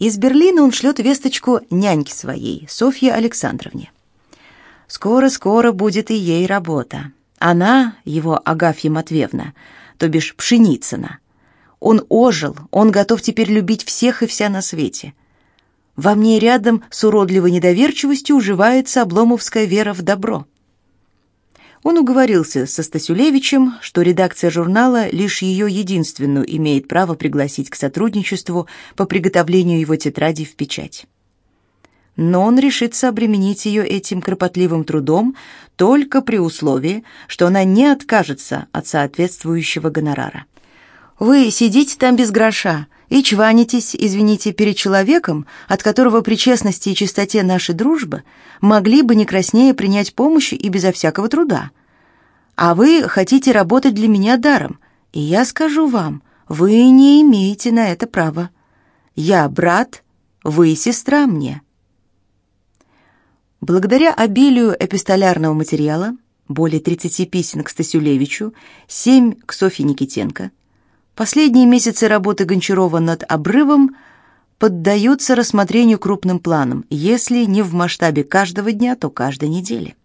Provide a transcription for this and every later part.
Из Берлина он шлет весточку няньке своей, Софье Александровне. Скоро-скоро будет и ей работа. Она, его Агафья Матвеевна, то бишь Пшеницына. Он ожил, он готов теперь любить всех и вся на свете. Во мне рядом с уродливой недоверчивостью уживается обломовская вера в добро. Он уговорился со Стасюлевичем, что редакция журнала лишь ее единственную имеет право пригласить к сотрудничеству по приготовлению его тетради в печать. Но он решится обременить ее этим кропотливым трудом только при условии, что она не откажется от соответствующего гонорара. Вы сидите там без гроша и чванитесь, извините, перед человеком, от которого при честности и чистоте нашей дружбы могли бы не краснее принять помощь и безо всякого труда. А вы хотите работать для меня даром, и я скажу вам, вы не имеете на это права. Я брат, вы сестра мне. Благодаря обилию эпистолярного материала, более 30 писем к Стасюлевичу, 7 к Софье Никитенко, Последние месяцы работы Гончарова над обрывом поддаются рассмотрению крупным планом, если не в масштабе каждого дня, то каждой недели.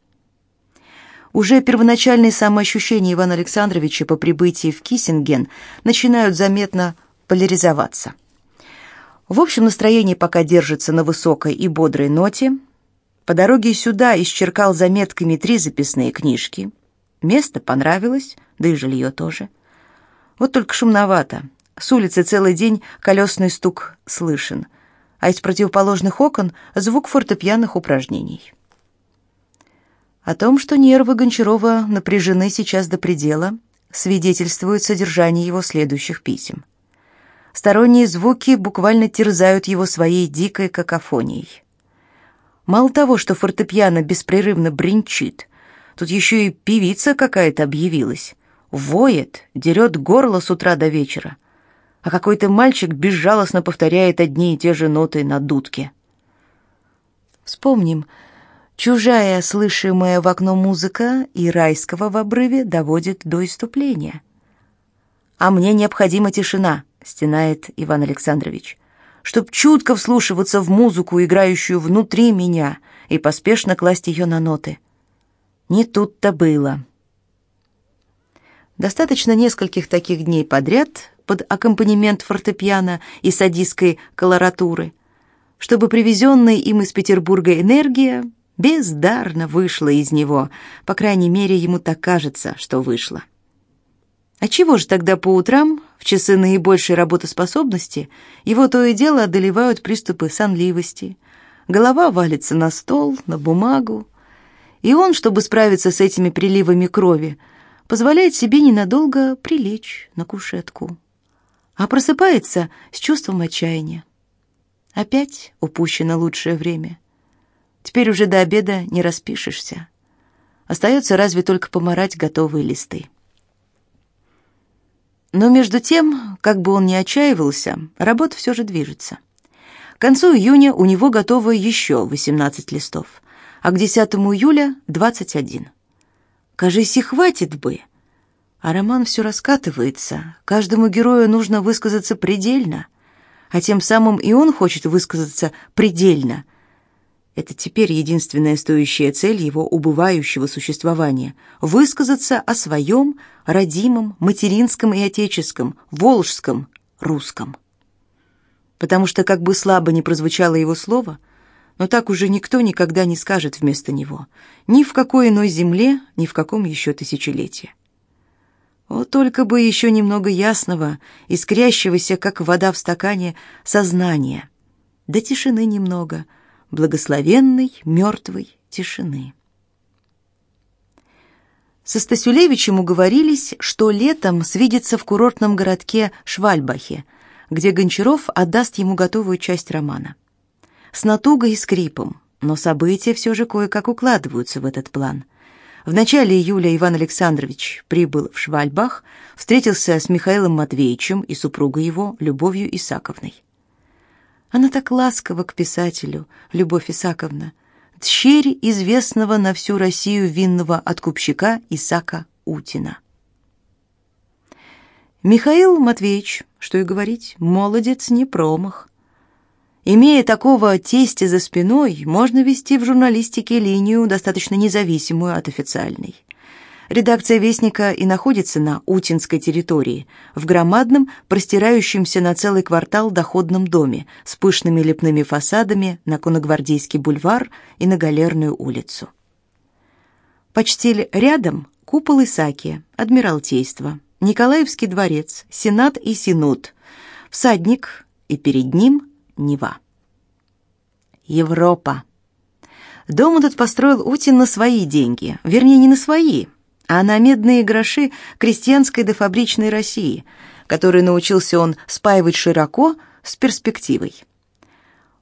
Уже первоначальные самоощущения Ивана Александровича по прибытии в Киссинген начинают заметно поляризоваться. В общем, настроение пока держится на высокой и бодрой ноте. По дороге сюда исчеркал заметками три записные книжки. Место понравилось, да и жилье тоже. Вот только шумновато. С улицы целый день колесный стук слышен, а из противоположных окон звук фортепианных упражнений. О том, что нервы Гончарова напряжены сейчас до предела, свидетельствует содержание его следующих писем. Сторонние звуки буквально терзают его своей дикой какофонией. Мало того, что фортепиано беспрерывно бренчит, тут еще и певица какая-то объявилась, воет, дерет горло с утра до вечера, а какой-то мальчик безжалостно повторяет одни и те же ноты на дудке. Вспомним, чужая, слышимая в окно музыка и райского в обрыве доводит до иступления. «А мне необходима тишина», — стенает Иван Александрович, «чтоб чутко вслушиваться в музыку, играющую внутри меня, и поспешно класть ее на ноты». Не тут-то было. Достаточно нескольких таких дней подряд под аккомпанемент фортепиано и садистской колоратуры, чтобы привезенная им из Петербурга энергия бездарно вышла из него, по крайней мере, ему так кажется, что вышла. А чего же тогда по утрам, в часы наибольшей работоспособности, его то и дело одолевают приступы сонливости, голова валится на стол, на бумагу, и он, чтобы справиться с этими приливами крови, позволяет себе ненадолго прилечь на кушетку, а просыпается с чувством отчаяния. Опять упущено лучшее время. Теперь уже до обеда не распишешься. Остается разве только помарать готовые листы. Но между тем, как бы он ни отчаивался, работа все же движется. К концу июня у него готово еще 18 листов, а к 10 июля 21. Кажись, и хватит бы. А роман все раскатывается. Каждому герою нужно высказаться предельно. А тем самым и он хочет высказаться предельно. Это теперь единственная стоящая цель его убывающего существования — высказаться о своем родимом, материнском и отеческом, волжском, русском. Потому что, как бы слабо ни прозвучало его слово — но так уже никто никогда не скажет вместо него. Ни в какой иной земле, ни в каком еще тысячелетии. Вот только бы еще немного ясного, искрящегося, как вода в стакане, сознания. Да тишины немного, благословенной, мертвой тишины. Со Стасюлевичем уговорились, что летом свидится в курортном городке Швальбахе, где Гончаров отдаст ему готовую часть романа с натугой и скрипом, но события все же кое-как укладываются в этот план. В начале июля Иван Александрович прибыл в Швальбах, встретился с Михаилом Матвеевичем и супругой его, Любовью Исаковной. Она так ласкова к писателю, Любовь Исаковна, дщерь известного на всю Россию винного откупщика Исака Утина. Михаил Матвеевич, что и говорить, молодец не промах. Имея такого тестя за спиной, можно вести в журналистике линию, достаточно независимую от официальной. Редакция «Вестника» и находится на Утинской территории, в громадном, простирающемся на целый квартал доходном доме с пышными лепными фасадами на Коногвардейский бульвар и на Галерную улицу. Почти рядом купол Исаакия, Адмиралтейство, Николаевский дворец, Сенат и Синод, всадник и перед ним Нева. Европа. Дом этот построил Утин на свои деньги, вернее, не на свои, а на медные гроши крестьянской до фабричной России, которые научился он спаивать широко с перспективой.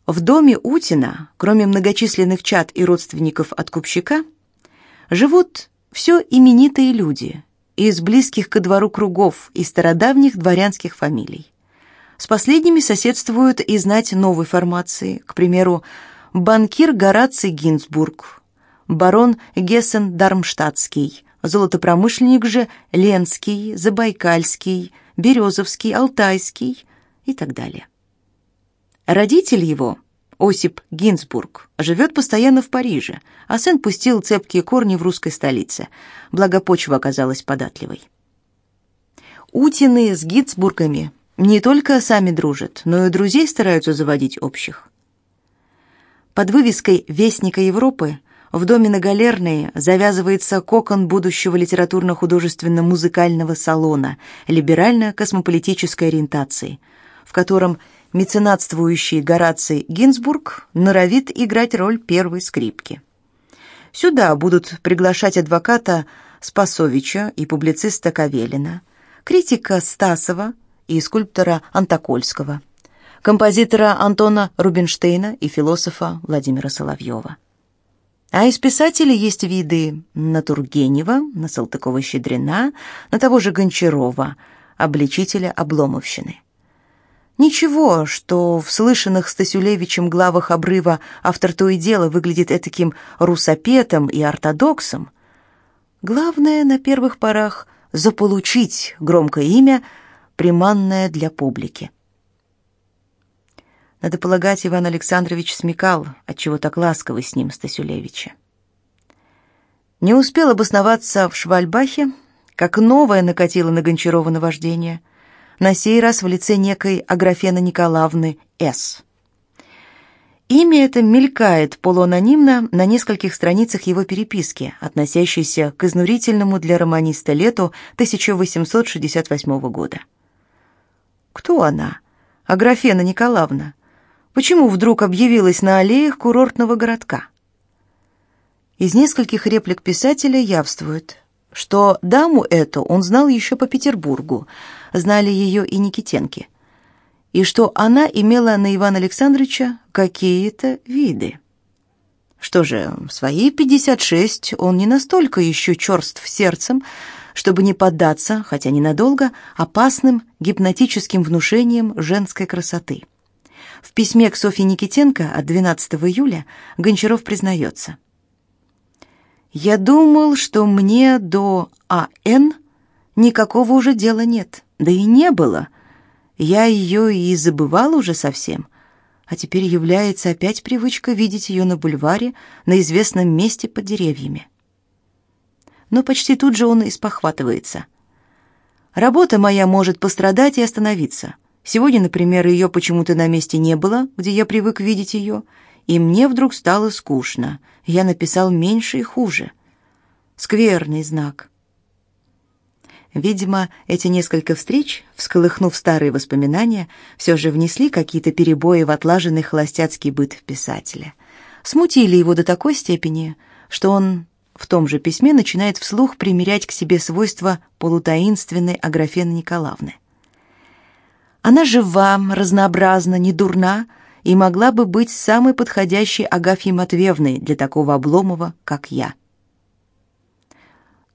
В доме Утина, кроме многочисленных чад и родственников от купщика, живут все именитые люди из близких ко двору кругов и стародавних дворянских фамилий. С последними соседствуют и знать новой формации, к примеру, банкир Гораций Гинзбург, барон Гессен-Дармштадтский, золотопромышленник же Ленский, Забайкальский, Березовский, Алтайский и так далее. Родитель его, Осип Гинзбург, живет постоянно в Париже, а сын пустил цепкие корни в русской столице, благо почва оказалась податливой. Утины с Гинзбургами не только сами дружат, но и друзей стараются заводить общих. Под вывеской «Вестника Европы» в доме на Галерной завязывается кокон будущего литературно-художественно-музыкального салона либерально-космополитической ориентации, в котором меценатствующий Гораций Гинзбург норовит играть роль первой скрипки. Сюда будут приглашать адвоката Спасовича и публициста Кавелина, критика Стасова и скульптора Антокольского, композитора Антона Рубинштейна и философа Владимира Соловьева. А из писателей есть виды на Тургенева, на Салтыкова-Щедрина, на того же Гончарова, обличителя обломовщины. Ничего, что в слышанных Стасюлевичем главах обрыва автор то и дело выглядит этаким русопетом и ортодоксом. Главное на первых порах заполучить громкое имя, приманное для публики. Надо полагать, Иван Александрович смекал, отчего так ласковый с ним Стасюлевича. Не успел обосноваться в Швальбахе, как новое накатило на Гончарова наваждение — на сей раз в лице некой Аграфены Николаевны С. Имя это мелькает полуанонимно на нескольких страницах его переписки, относящейся к изнурительному для романиста лету 1868 года. Кто она? Аграфена Николаевна. Почему вдруг объявилась на аллеях курортного городка? Из нескольких реплик писателя явствует, что даму эту он знал еще по Петербургу, знали ее и Никитенки, и что она имела на Ивана Александровича какие-то виды. Что же, в свои 56 он не настолько еще черств сердцем, чтобы не поддаться, хотя ненадолго, опасным гипнотическим внушениям женской красоты. В письме к Софье Никитенко от 12 июля Гончаров признается. «Я думал, что мне до А.Н. никакого уже дела нет. Да и не было. Я ее и забывал уже совсем. А теперь является опять привычка видеть ее на бульваре, на известном месте под деревьями. Но почти тут же он и спохватывается. Работа моя может пострадать и остановиться. Сегодня, например, ее почему-то на месте не было, где я привык видеть ее, и мне вдруг стало скучно. Я написал меньше и хуже. Скверный знак. Видимо, эти несколько встреч, всколыхнув старые воспоминания, все же внесли какие-то перебои в отлаженный холостяцкий быт писателя. Смутили его до такой степени, что он в том же письме начинает вслух примерять к себе свойства полутаинственной Аграфены Николаевны. Она жива, разнообразна, не дурна и могла бы быть самой подходящей Агафьей Матвеевной для такого Обломова, как я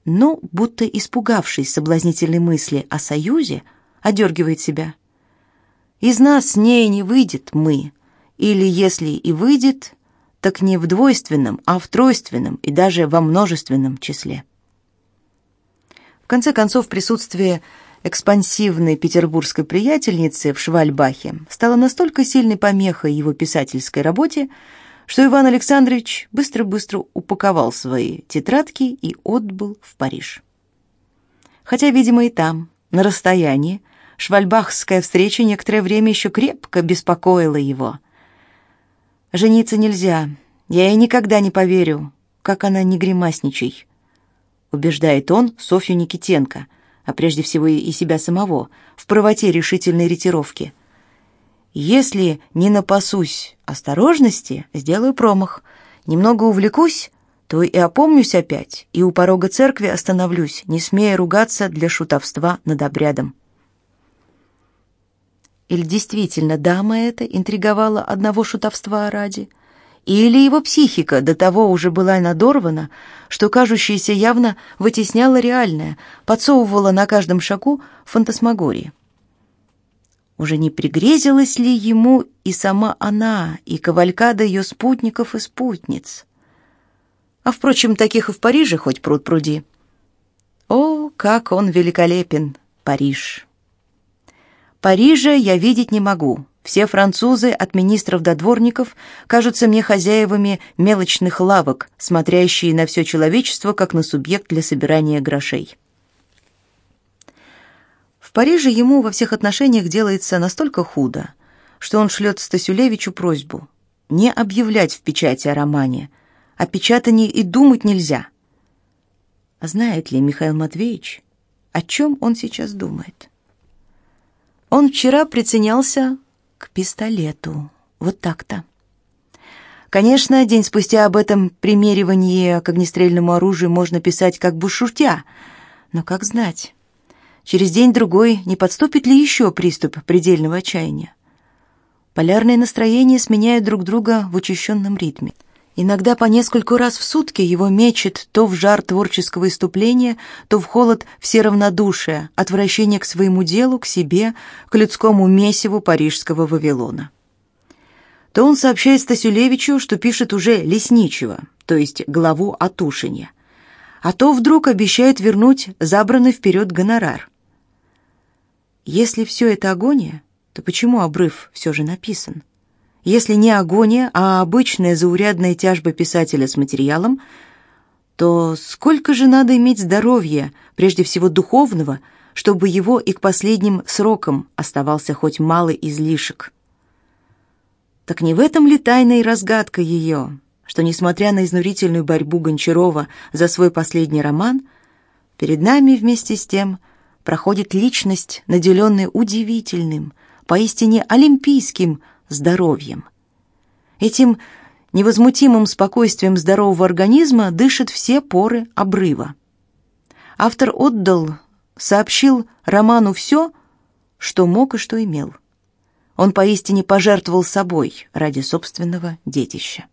но, будто испугавшись соблазнительной мысли о союзе, одергивает себя. Из нас с ней не выйдет мы, или если и выйдет, так не в двойственном, а в тройственном и даже во множественном числе. В конце концов, присутствие экспансивной петербургской приятельницы в Швальбахе стала настолько сильной помехой его писательской работе, что Иван Александрович быстро-быстро упаковал свои тетрадки и отбыл в Париж. Хотя, видимо, и там, на расстоянии, швальбахская встреча некоторое время еще крепко беспокоила его. «Жениться нельзя, я ей никогда не поверю, как она не гримасничай», убеждает он Софью Никитенко, а прежде всего и себя самого, в правоте решительной ретировки. «Если не напасусь осторожности, сделаю промах. Немного увлекусь, то и опомнюсь опять, и у порога церкви остановлюсь, не смея ругаться для шутовства над обрядом. Или действительно дама эта интриговала одного шутовства ради? Или его психика до того уже была надорвана, что кажущееся явно вытесняло реальное, подсовывало на каждом шагу фантасмагории? Уже не пригрезилась ли ему и сама она, и кавалькада ее спутников и спутниц? А, впрочем, таких и в Париже хоть пруд пруди. О, как он великолепен, Париж! Парижа я видеть не могу. Все французы, от министров до дворников, кажутся мне хозяевами мелочных лавок, смотрящие на все человечество, как на субъект для собирания грошей. В Париже ему во всех отношениях делается настолько худо, что он шлет Стасюлевичу просьбу не объявлять в печати о романе, о печатании и думать нельзя. А знает ли Михаил Матвеевич, о чем он сейчас думает? Он вчера приценялся к пистолету. Вот так-то. Конечно, день спустя об этом примеривании к огнестрельному оружию можно писать как бы шутя, но как знать? Через день-другой не подступит ли еще приступ предельного отчаяния? Полярные настроения сменяют друг друга в учащенном ритме. Иногда по нескольку раз в сутки его мечет то в жар творческого иступления, то в холод все равнодушия, отвращение к своему делу, к себе, к людскому месиву парижского Вавилона. То он сообщает Стасюлевичу, что пишет уже лесничего, то есть главу о Тушине, а то вдруг обещает вернуть забранный вперед гонорар. Если все это агония, то почему обрыв все же написан? Если не агония, а обычная заурядная тяжба писателя с материалом, то сколько же надо иметь здоровья, прежде всего духовного, чтобы его и к последним срокам оставался хоть малый излишек. Так не в этом ли тайна и разгадка ее, что, несмотря на изнурительную борьбу Гончарова за свой последний роман, перед нами вместе с тем проходит личность, наделенная удивительным, поистине олимпийским здоровьем. Этим невозмутимым спокойствием здорового организма дышат все поры обрыва. Автор отдал, сообщил роману все, что мог и что имел. Он поистине пожертвовал собой ради собственного детища.